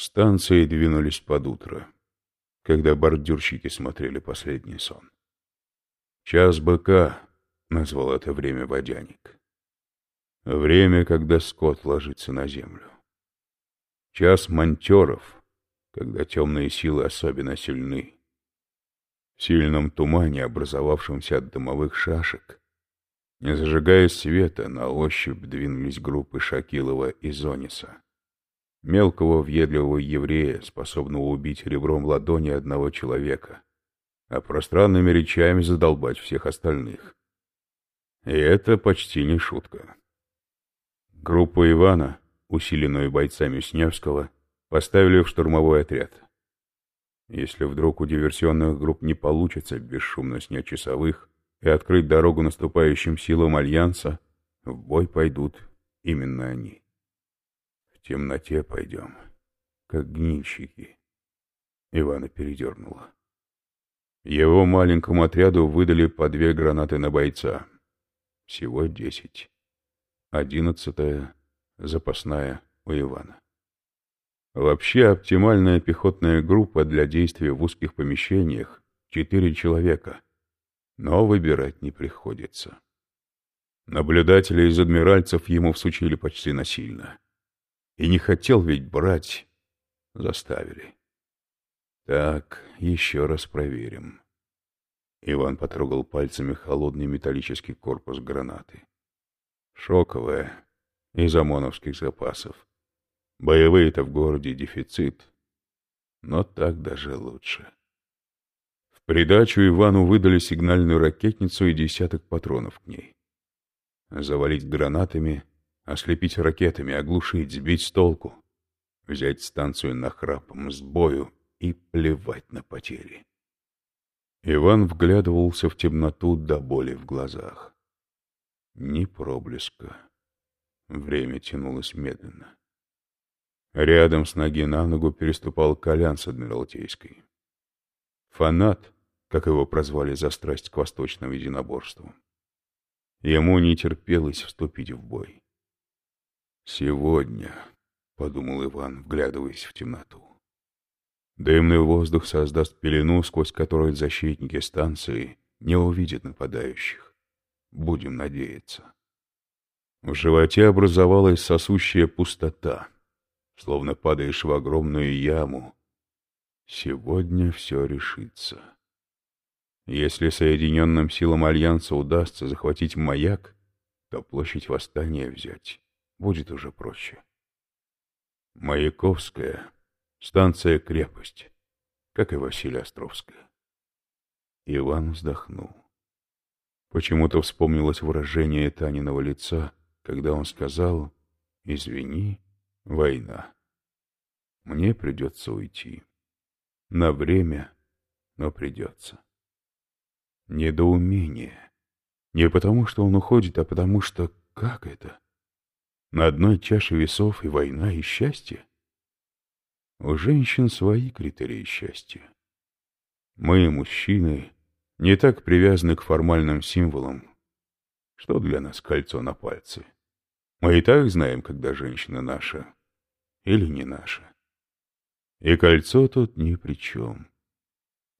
Станции двинулись под утро, когда бордюрщики смотрели последний сон. «Час быка», — назвал это время водяник. Время, когда скот ложится на землю. Час монтеров, когда темные силы особенно сильны. В сильном тумане, образовавшемся от дымовых шашек, не зажигая света, на ощупь двинулись группы Шакилова и Зониса мелкого въедливого еврея, способного убить ребром ладони одного человека, а пространными речами задолбать всех остальных. И это почти не шутка. Группу Ивана, усиленную бойцами Снявского, поставили в штурмовой отряд. Если вдруг у диверсионных групп не получится бесшумно снять часовых и открыть дорогу наступающим силам Альянса, в бой пойдут именно они. Темноте пойдем, как гнильщики. Ивана передернула. Его маленькому отряду выдали по две гранаты на бойца. Всего десять. Одиннадцатая, запасная у Ивана. Вообще оптимальная пехотная группа для действия в узких помещениях — четыре человека. Но выбирать не приходится. Наблюдателей из адмиральцев ему всучили почти насильно. И не хотел ведь брать. Заставили. Так, еще раз проверим. Иван потрогал пальцами холодный металлический корпус гранаты. Шоковая, из ОМОНовских запасов. Боевые-то в городе дефицит. Но так даже лучше. В придачу Ивану выдали сигнальную ракетницу и десяток патронов к ней. Завалить гранатами Ослепить ракетами, оглушить, сбить с толку. Взять станцию нахрапом, с бою и плевать на потери. Иван вглядывался в темноту до боли в глазах. Ни проблеска. Время тянулось медленно. Рядом с ноги на ногу переступал Колян с Адмиралтейской. Фанат, как его прозвали за страсть к восточному единоборству. Ему не терпелось вступить в бой. «Сегодня», — подумал Иван, вглядываясь в темноту. Дымный воздух создаст пелену, сквозь которую защитники станции не увидят нападающих. Будем надеяться. В животе образовалась сосущая пустота, словно падаешь в огромную яму. Сегодня все решится. Если Соединенным силам Альянса удастся захватить маяк, то площадь восстания взять будет уже проще. Маяковская, станция «Крепость», как и Василия Островская. Иван вздохнул. Почему-то вспомнилось выражение Таниного лица, когда он сказал «Извини, война. Мне придется уйти. На время, но придется». Недоумение. Не потому, что он уходит, а потому что как это? На одной чаше весов и война, и счастье. У женщин свои критерии счастья. Мы, мужчины, не так привязаны к формальным символам. Что для нас кольцо на пальце? Мы и так знаем, когда женщина наша или не наша. И кольцо тут ни при чем.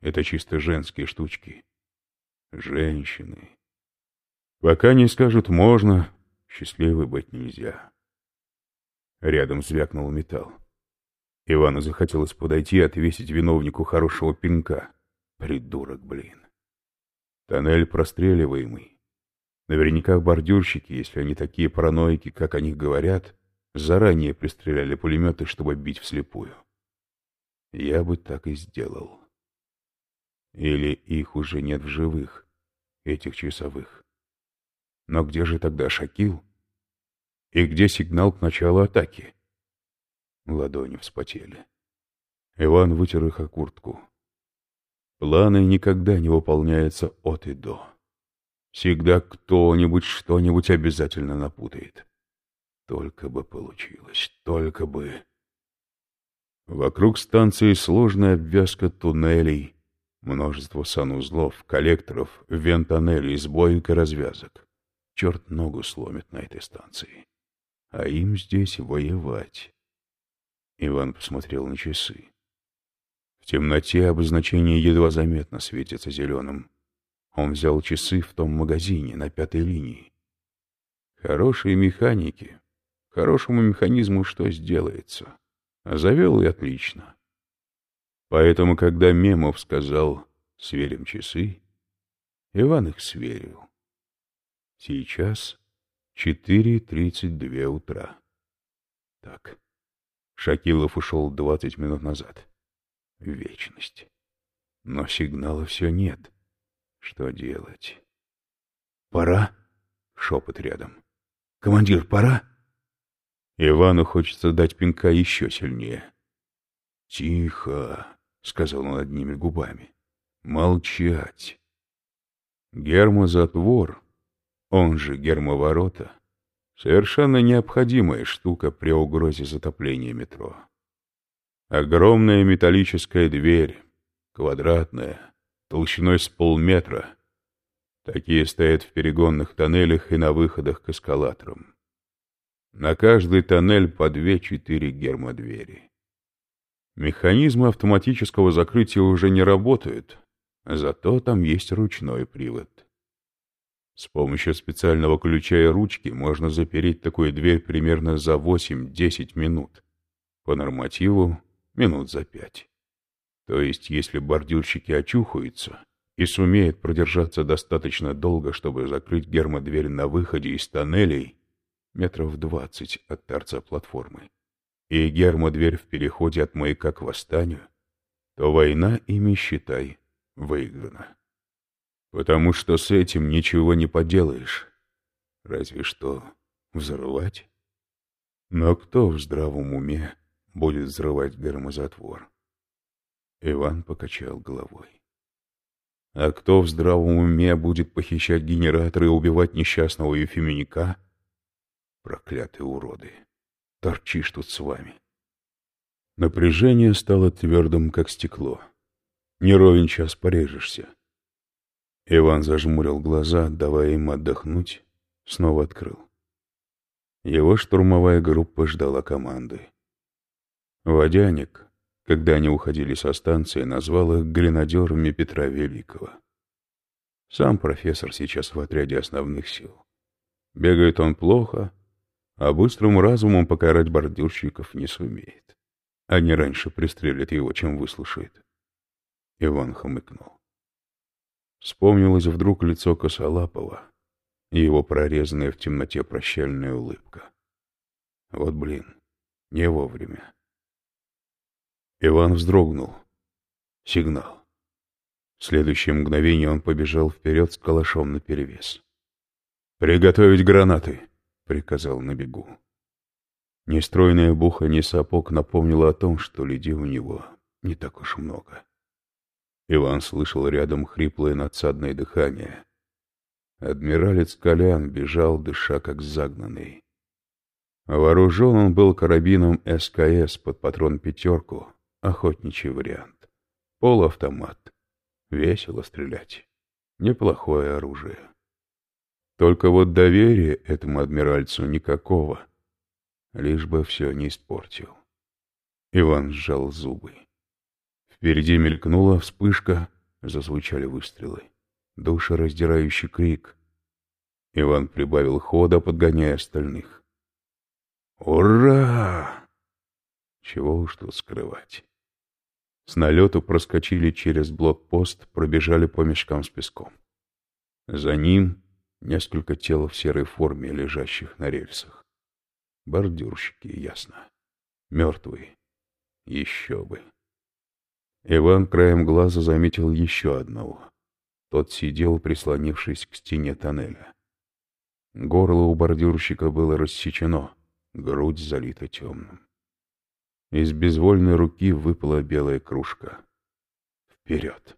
Это чисто женские штучки. Женщины. Пока не скажут «можно», Счастливой быть нельзя. Рядом звякнул металл. Ивану захотелось подойти и отвесить виновнику хорошего пинка. Придурок, блин. Тоннель простреливаемый. Наверняка бордюрщики, если они такие параноики, как о них говорят, заранее пристреляли пулеметы, чтобы бить вслепую. Я бы так и сделал. Или их уже нет в живых, этих часовых. Но где же тогда Шакил? И где сигнал к началу атаки? Ладони вспотели. Иван вытер их о куртку. Планы никогда не выполняются от и до. Всегда кто-нибудь что-нибудь обязательно напутает. Только бы получилось, только бы... Вокруг станции сложная обвязка туннелей, множество санузлов, коллекторов, вентоннелей, сбоек и развязок черт ногу сломит на этой станции. А им здесь воевать. Иван посмотрел на часы. В темноте обозначение едва заметно светится зеленым. Он взял часы в том магазине на пятой линии. Хорошие механики. Хорошему механизму что сделается. Завел и отлично. Поэтому, когда Мемов сказал «сверим часы», Иван их сверил. Сейчас 4.32 утра. Так, Шакилов ушел двадцать минут назад. Вечность. Но сигнала все нет. Что делать? «Пора?» — шепот рядом. «Командир, пора?» Ивану хочется дать пинка еще сильнее. «Тихо!» — сказал он одними губами. «Молчать!» Гермозатвор, он же гермоворота, Совершенно необходимая штука при угрозе затопления метро. Огромная металлическая дверь, квадратная, толщиной с полметра. Такие стоят в перегонных тоннелях и на выходах к эскалаторам. На каждый тоннель по две-четыре гермодвери. Механизмы автоматического закрытия уже не работают, зато там есть ручной привод. С помощью специального ключа и ручки можно запереть такую дверь примерно за 8-10 минут. По нормативу — минут за пять. То есть, если бордюрщики очухаются и сумеют продержаться достаточно долго, чтобы закрыть гермодверь на выходе из тоннелей, метров двадцать от торца платформы, и гермодверь в переходе от маяка к восстанию, то война ими, считай, выиграна потому что с этим ничего не поделаешь. Разве что взрывать. Но кто в здравом уме будет взрывать гермозатвор? Иван покачал головой. А кто в здравом уме будет похищать генераторы и убивать несчастного Ефименика? Проклятые уроды! Торчишь тут с вами. Напряжение стало твердым, как стекло. Не ровен час порежешься. Иван зажмурил глаза, давая им отдохнуть, снова открыл. Его штурмовая группа ждала команды. Водяник, когда они уходили со станции, назвал их гренадерами Петра Великого. Сам профессор сейчас в отряде основных сил. Бегает он плохо, а быстрым разумом покарать бордюрщиков не сумеет. Они раньше пристрелят его, чем выслушает. Иван хмыкнул. Вспомнилось вдруг лицо Косолапова и его прорезанная в темноте прощальная улыбка. Вот блин, не вовремя. Иван вздрогнул. Сигнал. В следующее мгновение он побежал вперед с калашом наперевес. «Приготовить гранаты!» — приказал на бегу. Нестройное бухание сапог напомнило о том, что людей у него не так уж много. Иван слышал рядом хриплое надсадное дыхание. Адмиралец Колян бежал, дыша как загнанный. Вооружен он был карабином СКС под патрон «пятерку», охотничий вариант. Полуавтомат. Весело стрелять. Неплохое оружие. Только вот доверия этому адмиральцу никакого. Лишь бы все не испортил. Иван сжал зубы. Впереди мелькнула вспышка, зазвучали выстрелы. Душераздирающий крик. Иван прибавил хода, подгоняя остальных. «Ура!» Чего уж тут скрывать. С налету проскочили через блокпост, пробежали по мешкам с песком. За ним несколько тел в серой форме, лежащих на рельсах. Бордюрщики, ясно. Мертвые. Еще бы. Иван краем глаза заметил еще одного. Тот сидел, прислонившись к стене тоннеля. Горло у бордюрщика было рассечено, грудь залита темным. Из безвольной руки выпала белая кружка. Вперед!